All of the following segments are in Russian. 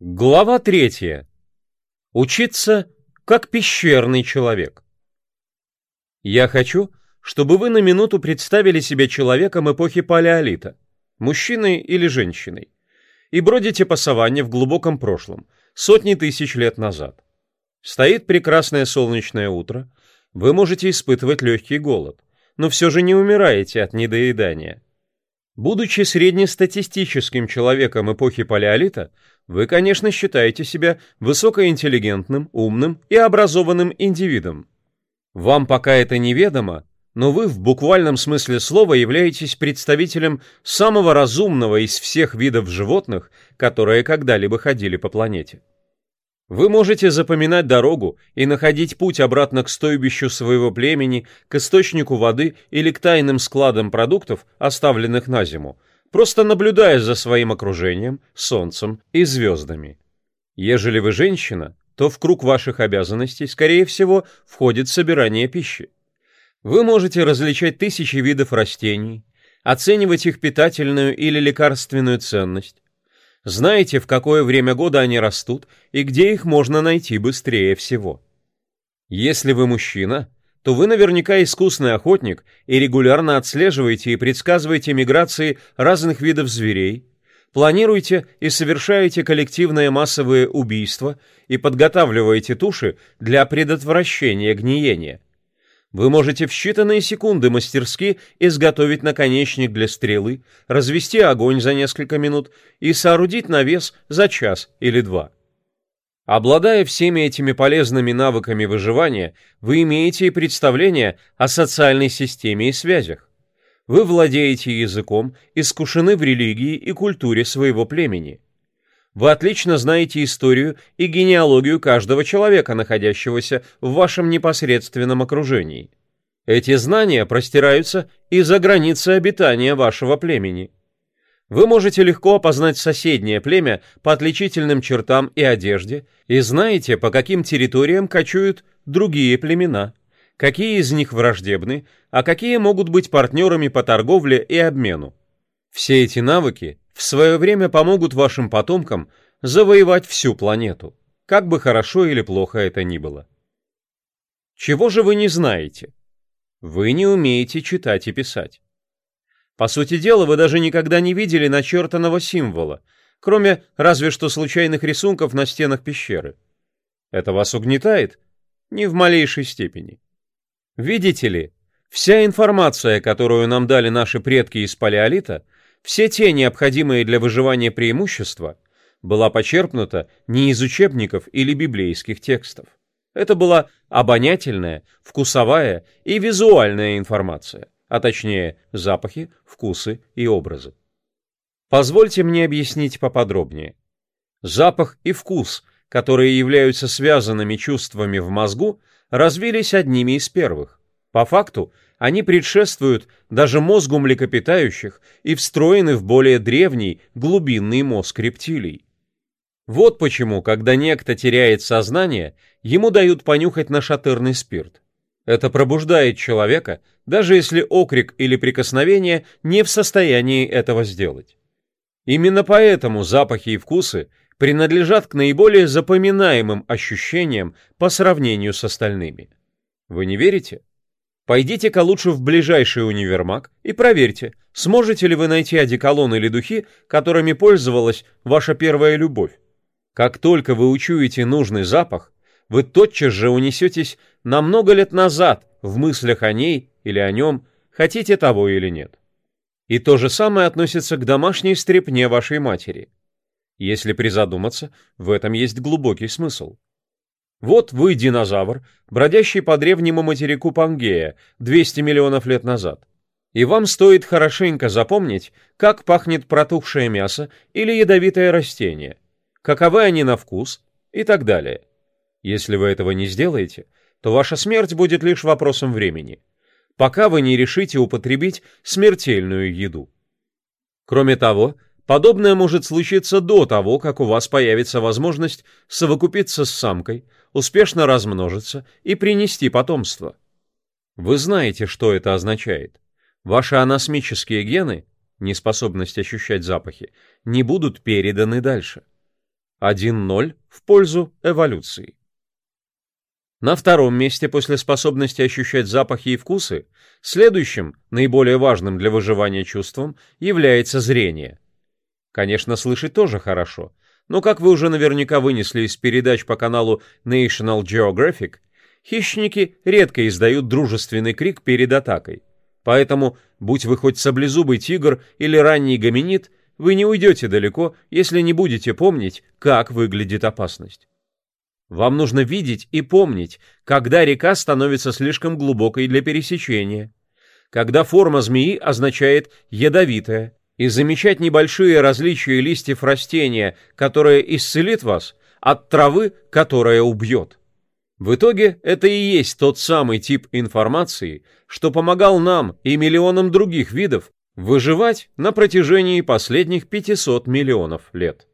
Глава третья. Учиться как пещерный человек. Я хочу, чтобы вы на минуту представили себя человеком эпохи палеолита, мужчиной или женщиной, и бродите по саванне в глубоком прошлом, сотни тысяч лет назад. Стоит прекрасное солнечное утро, вы можете испытывать легкий голод, но все же не умираете от недоедания. Будучи среднестатистическим человеком эпохи палеолита, вы, конечно, считаете себя высокоинтеллигентным, умным и образованным индивидом. Вам пока это неведомо, но вы в буквальном смысле слова являетесь представителем самого разумного из всех видов животных, которые когда-либо ходили по планете. Вы можете запоминать дорогу и находить путь обратно к стойбищу своего племени, к источнику воды или к тайным складам продуктов, оставленных на зиму – Просто наблюдая за своим окружением, солнцем и звездами. Ежели вы женщина, то в круг ваших обязанностей, скорее всего, входит собирание пищи. Вы можете различать тысячи видов растений, оценивать их питательную или лекарственную ценность. Знаете, в какое время года они растут и где их можно найти быстрее всего. Если вы мужчина, то вы наверняка искусный охотник и регулярно отслеживаете и предсказываете миграции разных видов зверей, планируете и совершаете коллективные массовые убийства и подготавливаете туши для предотвращения гниения. Вы можете в считанные секунды мастерски изготовить наконечник для стрелы, развести огонь за несколько минут и соорудить навес за час или два. Обладая всеми этими полезными навыками выживания, вы имеете и представление о социальной системе и связях. Вы владеете языком, искушены в религии и культуре своего племени. Вы отлично знаете историю и генеалогию каждого человека, находящегося в вашем непосредственном окружении. Эти знания простираются и за границы обитания вашего племени. Вы можете легко опознать соседнее племя по отличительным чертам и одежде и знаете, по каким территориям кочуют другие племена, какие из них враждебны, а какие могут быть партнерами по торговле и обмену. Все эти навыки в свое время помогут вашим потомкам завоевать всю планету, как бы хорошо или плохо это ни было. Чего же вы не знаете? Вы не умеете читать и писать. По сути дела, вы даже никогда не видели начертанного символа, кроме разве что случайных рисунков на стенах пещеры. Это вас угнетает? Не в малейшей степени. Видите ли, вся информация, которую нам дали наши предки из палеолита, все те необходимые для выживания преимущества, была почерпнута не из учебников или библейских текстов. Это была обонятельная, вкусовая и визуальная информация а точнее запахи, вкусы и образы. Позвольте мне объяснить поподробнее. Запах и вкус, которые являются связанными чувствами в мозгу, развились одними из первых. По факту, они предшествуют даже мозгу млекопитающих и встроены в более древний глубинный мозг рептилий. Вот почему, когда некто теряет сознание, ему дают понюхать нашатырный спирт. Это пробуждает человека, даже если окрик или прикосновение не в состоянии этого сделать. Именно поэтому запахи и вкусы принадлежат к наиболее запоминаемым ощущениям по сравнению с остальными. Вы не верите? Пойдите-ка лучше в ближайший универмаг и проверьте, сможете ли вы найти одеколон или духи, которыми пользовалась ваша первая любовь. Как только вы учуете нужный запах, вы тотчас же унесетесь на много лет назад в мыслях о ней или о нем, хотите того или нет. И то же самое относится к домашней стрепне вашей матери. Если призадуматься, в этом есть глубокий смысл. Вот вы динозавр, бродящий по древнему материку Пангея 200 миллионов лет назад. И вам стоит хорошенько запомнить, как пахнет протухшее мясо или ядовитое растение, каковы они на вкус и так далее. Если вы этого не сделаете, то ваша смерть будет лишь вопросом времени, пока вы не решите употребить смертельную еду. Кроме того, подобное может случиться до того, как у вас появится возможность совокупиться с самкой, успешно размножиться и принести потомство. Вы знаете, что это означает. Ваши анасмические гены, неспособность ощущать запахи, не будут переданы дальше. 1-0 в пользу эволюции. На втором месте после способности ощущать запахи и вкусы, следующим, наиболее важным для выживания чувством, является зрение. Конечно, слышать тоже хорошо, но, как вы уже наверняка вынесли из передач по каналу National Geographic, хищники редко издают дружественный крик перед атакой. Поэтому, будь вы хоть саблезубый тигр или ранний гоминид, вы не уйдете далеко, если не будете помнить, как выглядит опасность. Вам нужно видеть и помнить, когда река становится слишком глубокой для пересечения, когда форма змеи означает «ядовитая», и замечать небольшие различия листьев растения, которое исцелит вас, от травы, которая убьет. В итоге это и есть тот самый тип информации, что помогал нам и миллионам других видов выживать на протяжении последних 500 миллионов лет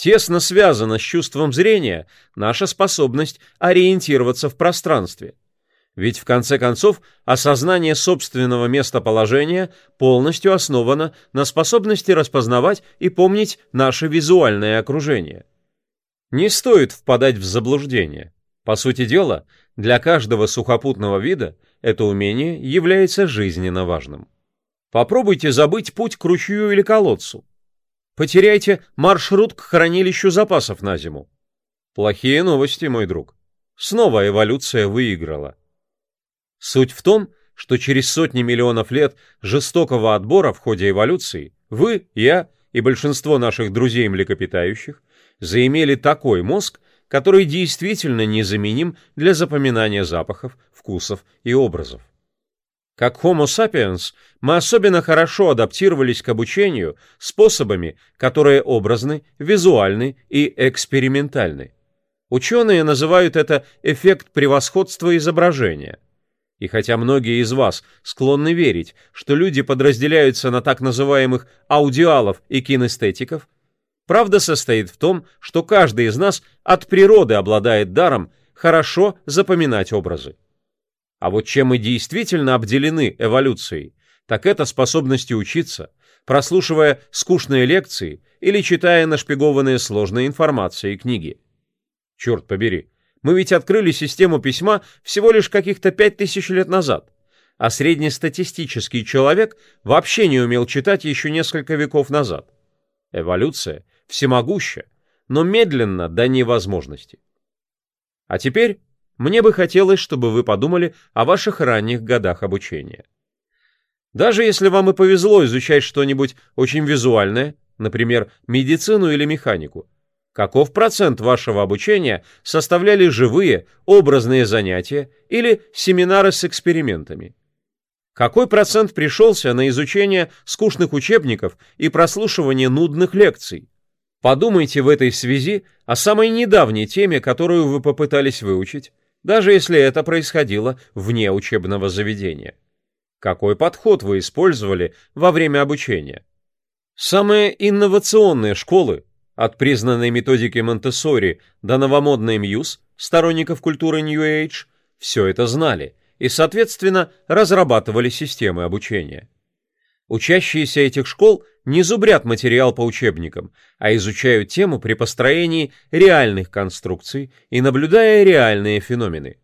тесно связана с чувством зрения наша способность ориентироваться в пространстве. Ведь в конце концов осознание собственного местоположения полностью основано на способности распознавать и помнить наше визуальное окружение. Не стоит впадать в заблуждение. По сути дела, для каждого сухопутного вида это умение является жизненно важным. Попробуйте забыть путь к ручью или колодцу. Потеряйте маршрут к хранилищу запасов на зиму. Плохие новости, мой друг. Снова эволюция выиграла. Суть в том, что через сотни миллионов лет жестокого отбора в ходе эволюции вы, я и большинство наших друзей-млекопитающих заимели такой мозг, который действительно незаменим для запоминания запахов, вкусов и образов. Как Homo sapiens мы особенно хорошо адаптировались к обучению способами, которые образны, визуальны и экспериментальны. Ученые называют это эффект превосходства изображения. И хотя многие из вас склонны верить, что люди подразделяются на так называемых аудиалов и кинестетиков, правда состоит в том, что каждый из нас от природы обладает даром хорошо запоминать образы. А вот чем мы действительно обделены эволюцией, так это способности учиться, прослушивая скучные лекции или читая нашпигованные сложной информацией книги. Черт побери, мы ведь открыли систему письма всего лишь каких-то пять тысяч лет назад, а среднестатистический человек вообще не умел читать еще несколько веков назад. Эволюция всемогуща, но медленно до невозможности. А теперь мне бы хотелось, чтобы вы подумали о ваших ранних годах обучения. Даже если вам и повезло изучать что-нибудь очень визуальное, например, медицину или механику, каков процент вашего обучения составляли живые, образные занятия или семинары с экспериментами? Какой процент пришелся на изучение скучных учебников и прослушивание нудных лекций? Подумайте в этой связи о самой недавней теме, которую вы попытались выучить, даже если это происходило вне учебного заведения. Какой подход вы использовали во время обучения? Самые инновационные школы, от признанной методики Монтессори до новомодной Мьюз, сторонников культуры New Age, все это знали и, соответственно, разрабатывали системы обучения. Учащиеся этих школ не зубрят материал по учебникам, а изучают тему при построении реальных конструкций и наблюдая реальные феномены.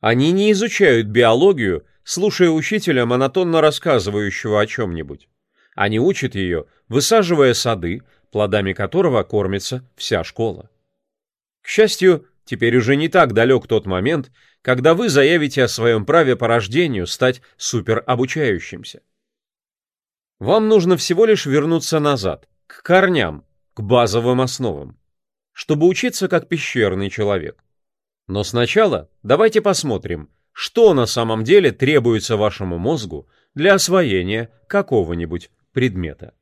Они не изучают биологию, слушая учителя, монотонно рассказывающего о чем-нибудь. Они учат ее, высаживая сады, плодами которого кормится вся школа. К счастью, теперь уже не так далек тот момент, когда вы заявите о своем праве по рождению стать суперобучающимся. Вам нужно всего лишь вернуться назад, к корням, к базовым основам, чтобы учиться как пещерный человек. Но сначала давайте посмотрим, что на самом деле требуется вашему мозгу для освоения какого-нибудь предмета.